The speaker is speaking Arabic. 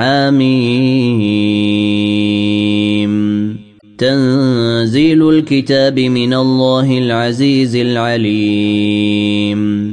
حميم. تنزيل الكتاب من الله العزيز العليم.